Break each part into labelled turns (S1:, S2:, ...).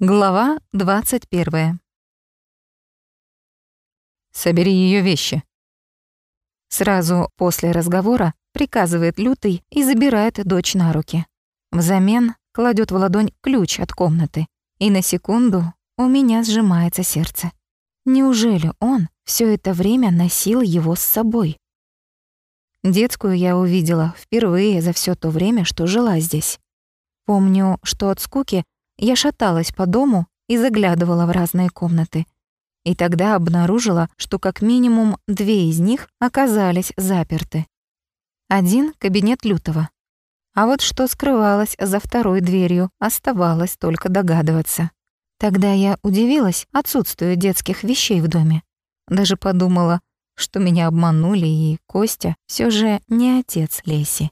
S1: Глава 21. Собери ее вещи. Сразу после разговора приказывает Лютый и забирает дочь на руки. Взамен кладет в ладонь ключ от комнаты, и на секунду у меня сжимается сердце. Неужели он все это время носил его с собой? Детскую я увидела впервые за все то время, что жила здесь. Помню, что от скуки я шаталась по дому и заглядывала в разные комнаты. И тогда обнаружила, что как минимум две из них оказались заперты. Один — кабинет Лютого. А вот что скрывалось за второй дверью, оставалось только догадываться. Тогда я удивилась отсутствию детских вещей в доме. Даже подумала, что меня обманули, и Костя все же не отец Леси.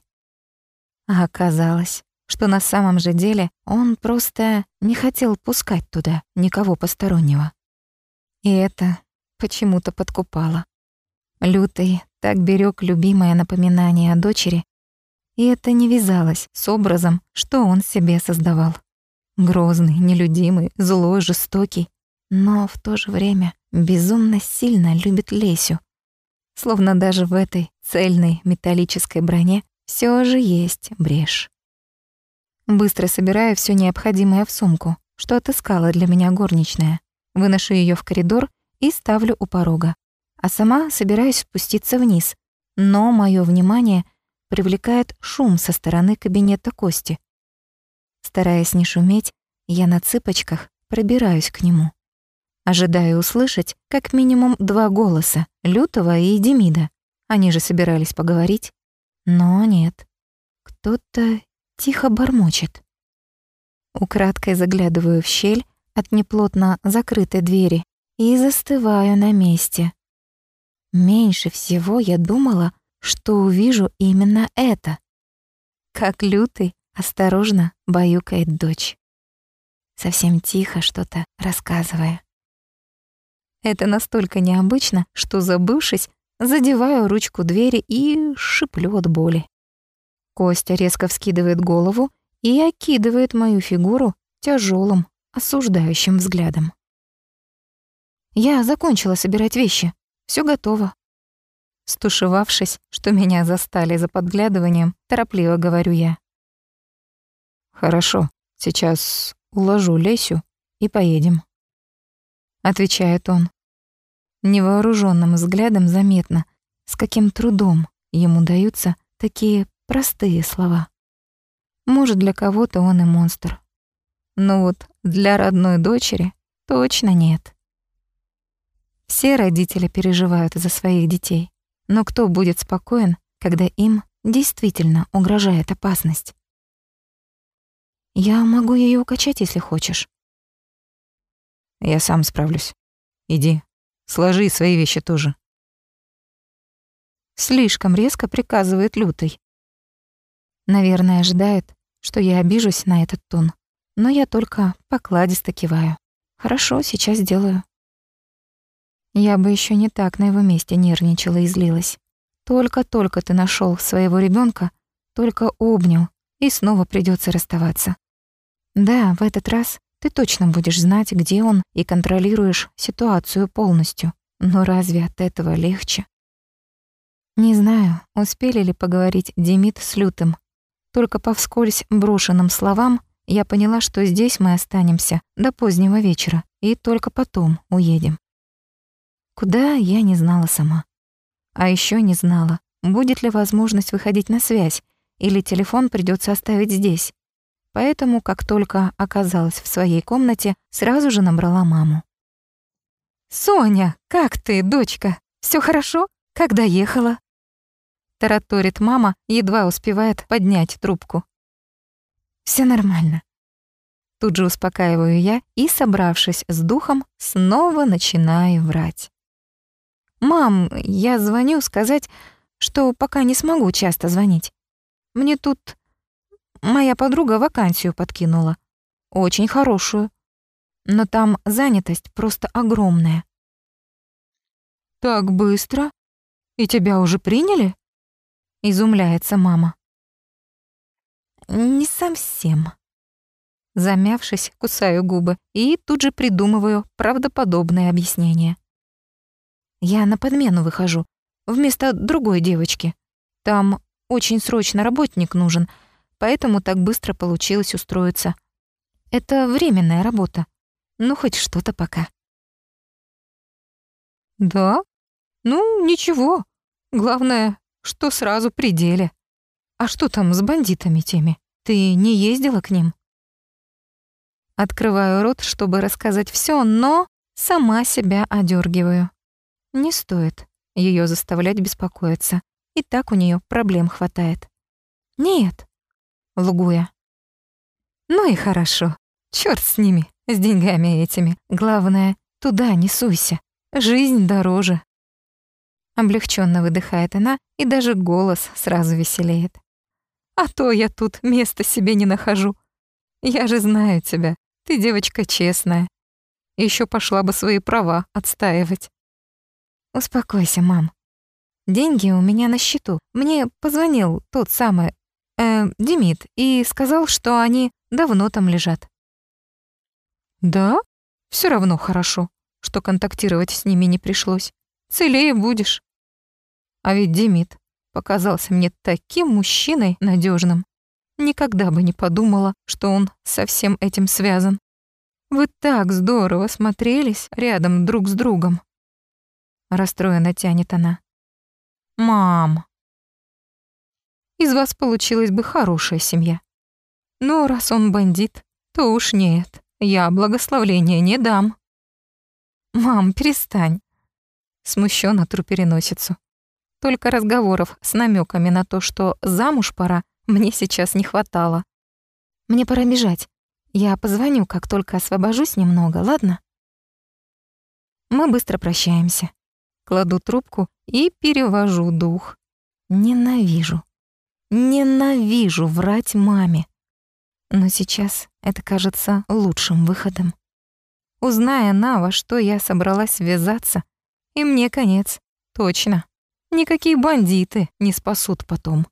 S1: А оказалось, что на самом же деле он просто не хотел пускать туда никого постороннего. И это почему-то подкупало. Лютый так берег любимое напоминание о дочери, и это не вязалось с образом, что он себе создавал. Грозный, нелюдимый, злой, жестокий, но в то же время безумно сильно любит Лесю. Словно даже в этой цельной металлической броне все же есть брешь. Быстро собираю все необходимое в сумку, что отыскала для меня горничная. Выношу ее в коридор и ставлю у порога. А сама собираюсь спуститься вниз. Но мое внимание привлекает шум со стороны кабинета Кости. Стараясь не шуметь, я на цыпочках пробираюсь к нему. Ожидаю услышать как минимум два голоса — Лютого и Демида. Они же собирались поговорить. Но нет. Кто-то тихо бормочет. Украдкой заглядываю в щель от неплотно закрытой двери и застываю на месте. Меньше всего я думала, что увижу именно это. Как лютый осторожно баюкает дочь. Совсем тихо что-то рассказывая. Это настолько необычно, что, забывшись, задеваю ручку двери и шиплю от боли. Костя резко вскидывает голову и окидывает мою фигуру тяжелым, осуждающим взглядом. Я закончила собирать вещи. Все готово. Стушевавшись, что меня застали за подглядыванием, торопливо говорю я. «Хорошо, сейчас уложу Лесю и поедем», — отвечает он. Невооруженным взглядом заметно, с каким трудом ему даются такие Простые слова. Может, для кого-то он и монстр. Но вот для родной дочери точно нет. Все родители переживают за своих детей, но кто будет спокоен, когда им действительно угрожает опасность? Я могу ее укачать, если хочешь. Я сам справлюсь. Иди, сложи свои вещи тоже. Слишком резко приказывает Лютый. Наверное, ожидает, что я обижусь на этот тон. Но я только покладисто киваю. Хорошо, сейчас сделаю. Я бы еще не так на его месте нервничала и злилась. Только-только ты нашел своего ребенка, только обнял, и снова придется расставаться. Да, в этот раз ты точно будешь знать, где он, и контролируешь ситуацию полностью. Но разве от этого легче? Не знаю, успели ли поговорить Демид с Лютым, только по вскользь брошенным словам я поняла, что здесь мы останемся до позднего вечера и только потом уедем. Куда, я не знала сама. А еще не знала, будет ли возможность выходить на связь, или телефон придется оставить здесь. Поэтому, как только оказалась в своей комнате, сразу же набрала маму. «Соня, как ты, дочка? Все хорошо? Когда ехала?» Тараторит мама, едва успевает поднять трубку. Все нормально. Тут же успокаиваю я и, собравшись с духом, снова начинаю врать. «Мам, я звоню сказать, что пока не смогу часто звонить. Мне тут моя подруга вакансию подкинула. Очень хорошую. Но там занятость просто огромная». «Так быстро? И тебя уже приняли?» Изумляется мама. Не совсем. Замявшись, кусаю губы и тут же придумываю правдоподобное объяснение. Я на подмену выхожу, вместо другой девочки. Там очень срочно работник нужен, поэтому так быстро получилось устроиться. Это временная работа. Ну, хоть что-то пока. Да? Ну, ничего. Главное, что сразу при деле. А что там с бандитами теми? Ты не ездила к ним? Открываю рот, чтобы рассказать все, но сама себя одергиваю. Не стоит ее заставлять беспокоиться. И так у нее проблем хватает. Нет, лгу. Ну и хорошо. Черт с ними, с деньгами этими. Главное, туда не суйся. Жизнь дороже. Облегченно выдыхает она, и даже голос сразу веселеет. А то я тут места себе не нахожу. Я же знаю тебя. Ты девочка честная. Еще пошла бы свои права отстаивать. Успокойся, мам. Деньги у меня на счету. Мне позвонил тот самый э, Демид и сказал, что они давно там лежат. Да? Все равно хорошо, что контактировать с ними не пришлось. Целее будешь. А ведь Демид показался мне таким мужчиной надежным. Никогда бы не подумала, что он со всем этим связан. Вы так здорово смотрелись рядом друг с другом. Расстроенно тянет она. Мам. Из вас получилась бы хорошая семья. Но раз он бандит, то уж нет, я благословления не дам. Мам, перестань. Смущенно тру переносицу. Только разговоров с намеками на то, что замуж пора, мне сейчас не хватало. Мне пора бежать. Я позвоню, как только освобожусь немного, ладно? Мы быстро прощаемся. Кладу трубку и перевожу дух. Ненавижу. Ненавижу врать маме. Но сейчас это кажется лучшим выходом. Узная она, во что я собралась ввязаться, и мне конец, точно. Никакие бандиты не спасут потом.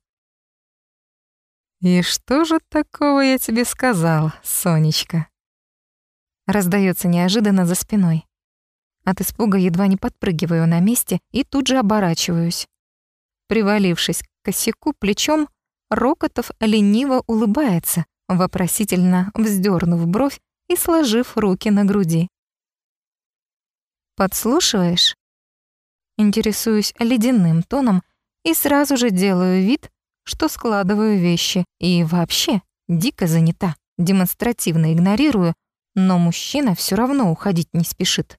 S1: «И что же такого я тебе сказал, Сонечка?» Раздается неожиданно за спиной. От испуга едва не подпрыгиваю на месте и тут же оборачиваюсь. Привалившись к косяку плечом, Рокотов лениво улыбается, вопросительно вздернув бровь и сложив руки на груди. «Подслушиваешь?» Интересуюсь ледяным тоном и сразу же делаю вид, что складываю вещи и вообще дико занята, демонстративно игнорирую, но мужчина все равно уходить не спешит.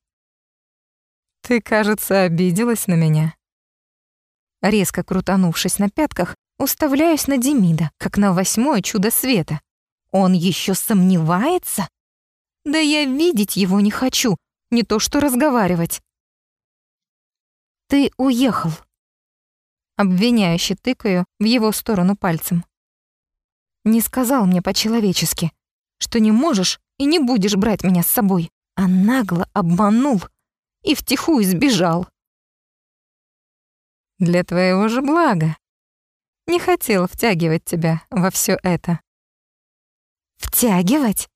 S1: «Ты, кажется, обиделась на меня». Резко крутанувшись на пятках, уставляюсь на Демида, как на восьмое чудо света. Он еще сомневается? Да я видеть его не хочу, не то что разговаривать. «Ты уехал». Обвиняюще тыкаю в его сторону пальцем. Не сказал мне по-человечески, что не можешь и не будешь брать меня с собой, а нагло обманул и втихую сбежал. Для твоего же блага. Не хотел втягивать тебя во все это. Втягивать?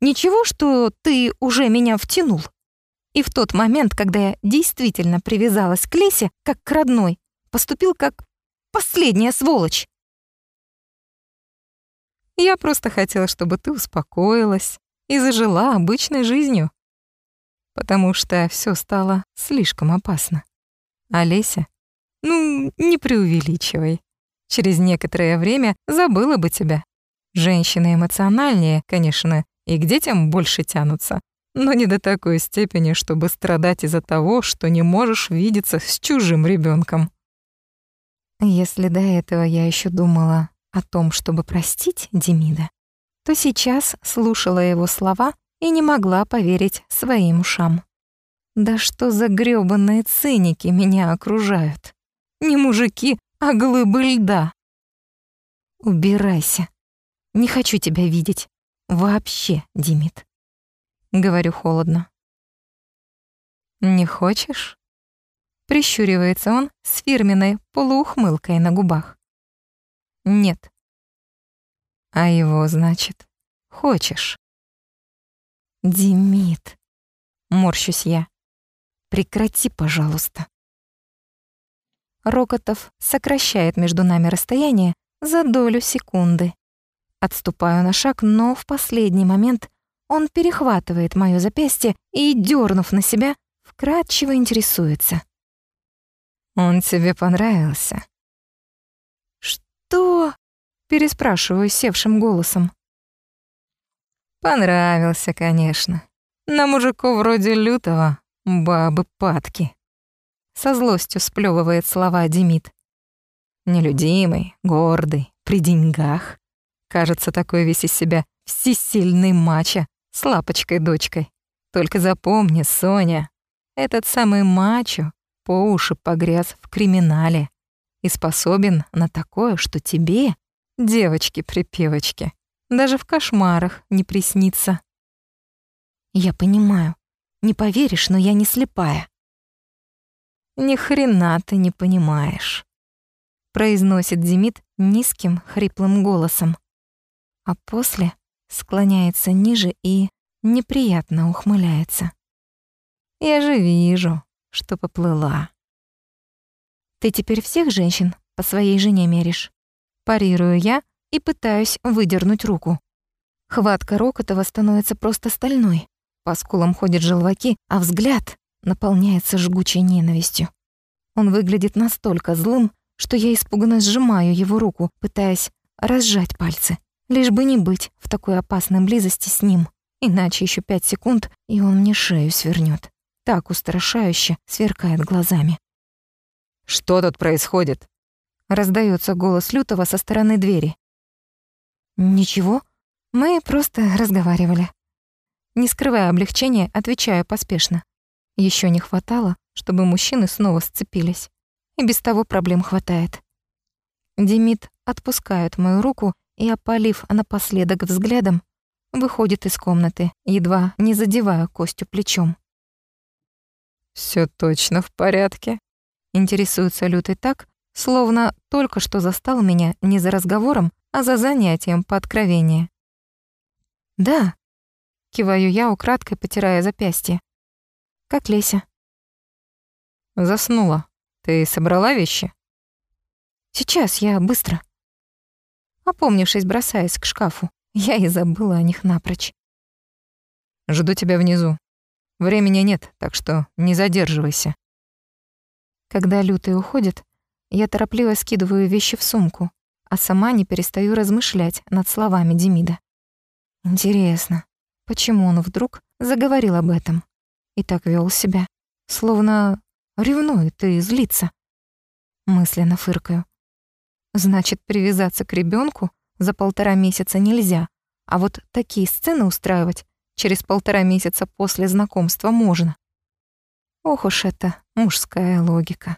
S1: Ничего, что ты уже меня втянул. И в тот момент, когда я действительно привязалась к Лесе, как к родной, поступил как последняя сволочь. Я просто хотела, чтобы ты успокоилась и зажила обычной жизнью. Потому что все стало слишком опасно. Олеся, ну, не преувеличивай. Через некоторое время забыла бы тебя. Женщины эмоциональнее, конечно, и к детям больше тянутся, но не до такой степени, чтобы страдать из-за того, что не можешь видеться с чужим ребенком. Если до этого я еще думала о том, чтобы простить Демида, то сейчас слушала его слова и не могла поверить своим ушам. Да что за грёбаные циники меня окружают? Не мужики, а глыбы льда. Убирайся. Не хочу тебя видеть. Вообще, Демид. Говорю холодно. «Не хочешь?» Прищуривается он с фирменной полуухмылкой на губах. «Нет». «А его, значит, хочешь. Димит, морщусь я. Прекрати, пожалуйста. Рокотов сокращает между нами расстояние за долю секунды. Отступаю на шаг, но в последний момент он перехватывает моё запястье и, дернув на себя, вкратчиво интересуется. «Он тебе понравился?» «Что?» — переспрашиваю севшим голосом. «Понравился, конечно. На мужиков вроде лютого бабы падки». Со злостью сплёвывает слова Демид. Нелюдимый, гордый, при деньгах. Кажется, такой весь из себя всесильный мачо с лапочкой-дочкой. Только запомни, Соня, этот самый мачо по уши погряз в криминале и способен на такое, что тебе, девочки-припевочки, даже в кошмарах не приснится. Я понимаю. Не поверишь, но я не слепая. Ни хрена ты не понимаешь, произносит Демид низким, хриплым голосом. А после склоняется ниже и неприятно ухмыляется. Я же вижу, что поплыла. Ты теперь всех женщин по своей жене меришь. Парирую я и пытаюсь выдернуть руку. Хватка Рокотова становится просто стальной. По скулам ходят желваки, а взгляд наполняется жгучей ненавистью. Он выглядит настолько злым, что я испуганно сжимаю его руку, пытаясь разжать пальцы, лишь бы не быть в такой опасной близости с ним. Иначе еще пять секунд, и он мне шею свернет. Так устрашающе сверкает глазами.
S2: «Что тут происходит?»
S1: Раздается голос Лютого со стороны двери. «Ничего, мы просто разговаривали». Не скрывая облегчения, отвечаю поспешно. Еще не хватало, чтобы мужчины снова сцепились. И без того проблем хватает. Демид отпускает мою руку и, опалив напоследок взглядом, выходит из комнаты, едва не задевая Костю плечом.
S2: Все точно в порядке?»
S1: Интересуется Лютый так, словно только что застал меня не за разговором, а за занятием по откровению. «Да», — киваю я, украдкой потирая запястье. Как Леся?
S2: Заснула. Ты собрала вещи?
S1: Сейчас я быстро. Опомнившись, бросаясь к шкафу. Я и забыла о них напрочь.
S2: Жду тебя внизу. Времени нет, так что не задерживайся.
S1: Когда лютый уходит, я торопливо скидываю вещи в сумку, а сама не перестаю размышлять над словами Демида. Интересно, почему он вдруг заговорил об этом? и так вел себя, словно ревнует и злится. Мысленно фыркаю. Значит, привязаться к ребенку за полтора месяца нельзя, а вот такие сцены устраивать через полтора месяца после знакомства можно. Ох уж это мужская логика.